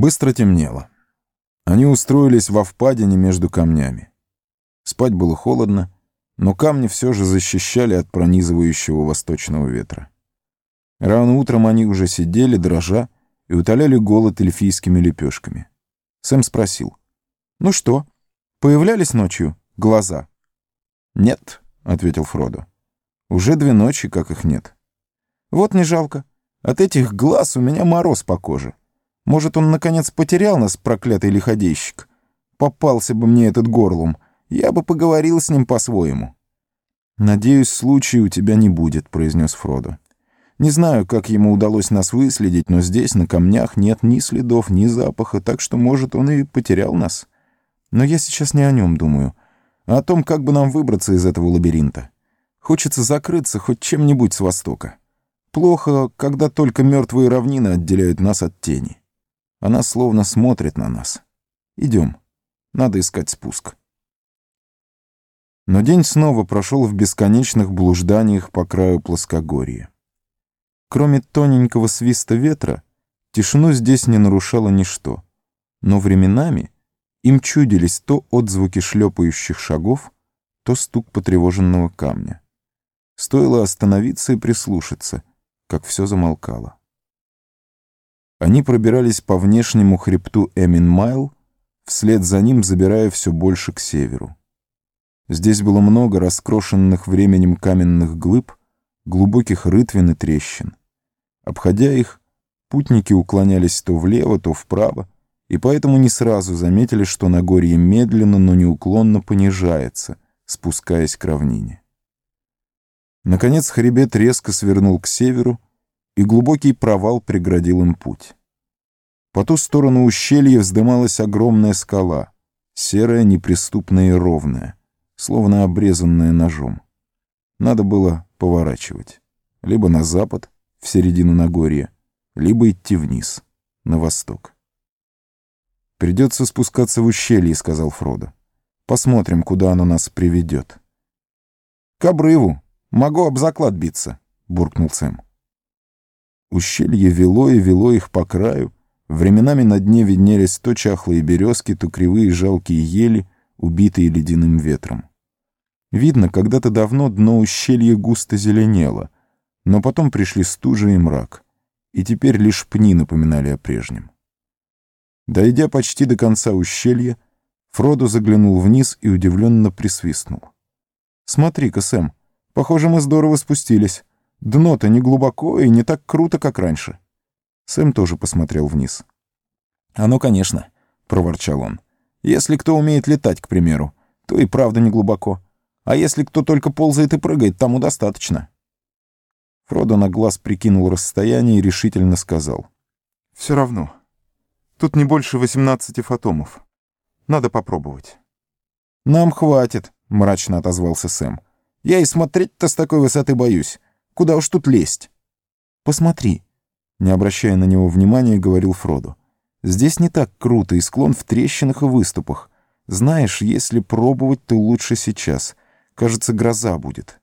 Быстро темнело. Они устроились во впадине между камнями. Спать было холодно, но камни все же защищали от пронизывающего восточного ветра. Рано утром они уже сидели, дрожа, и утоляли голод эльфийскими лепешками. Сэм спросил. «Ну что, появлялись ночью глаза?» «Нет», — ответил Фродо. «Уже две ночи, как их нет». «Вот не жалко. От этих глаз у меня мороз по коже. Может, он, наконец, потерял нас, проклятый лиходейщик? Попался бы мне этот горлум, я бы поговорил с ним по-своему». «Надеюсь, случая у тебя не будет», — произнес Фродо. «Не знаю, как ему удалось нас выследить, но здесь, на камнях, нет ни следов, ни запаха, так что, может, он и потерял нас. Но я сейчас не о нем думаю, а о том, как бы нам выбраться из этого лабиринта. Хочется закрыться хоть чем-нибудь с востока. Плохо, когда только мертвые равнины отделяют нас от тени. Она словно смотрит на нас. Идем. Надо искать спуск. Но день снова прошел в бесконечных блужданиях по краю плоскогорья. Кроме тоненького свиста ветра, тишину здесь не нарушало ничто. Но временами им чудились то отзвуки шлепающих шагов, то стук потревоженного камня. Стоило остановиться и прислушаться, как все замолкало. Они пробирались по внешнему хребту Эмин-Майл, вслед за ним забирая все больше к северу. Здесь было много раскрошенных временем каменных глыб, глубоких рытвин и трещин. Обходя их, путники уклонялись то влево, то вправо, и поэтому не сразу заметили, что Нагорье медленно, но неуклонно понижается, спускаясь к равнине. Наконец хребет резко свернул к северу, и глубокий провал преградил им путь. По ту сторону ущелья вздымалась огромная скала, серая, неприступная и ровная, словно обрезанная ножом. Надо было поворачивать. Либо на запад, в середину Нагорья, либо идти вниз, на восток. «Придется спускаться в ущелье», — сказал Фродо. «Посмотрим, куда оно нас приведет». «К обрыву. Могу об заклад биться», — буркнул Сэм. Ущелье вело и вело их по краю. Временами на дне виднелись то чахлые березки, то кривые жалкие ели, убитые ледяным ветром. Видно, когда-то давно дно ущелья густо зеленело, но потом пришли стужа и мрак, и теперь лишь пни напоминали о прежнем. Дойдя почти до конца ущелья, Фродо заглянул вниз и удивленно присвистнул. «Смотри-ка, Сэм, похоже, мы здорово спустились». Дно-то не глубоко и не так круто, как раньше. Сэм тоже посмотрел вниз. «А ну, конечно», — проворчал он. «Если кто умеет летать, к примеру, то и правда не глубоко. А если кто только ползает и прыгает, тому достаточно». Фродо на глаз прикинул расстояние и решительно сказал. «Все равно. Тут не больше 18 фотомов. Надо попробовать». «Нам хватит», — мрачно отозвался Сэм. «Я и смотреть-то с такой высоты боюсь. Куда уж тут лезть? Посмотри, не обращая на него внимания, говорил Фродо. Здесь не так круто и склон в трещинах и выступах. Знаешь, если пробовать, то лучше сейчас. Кажется, гроза будет.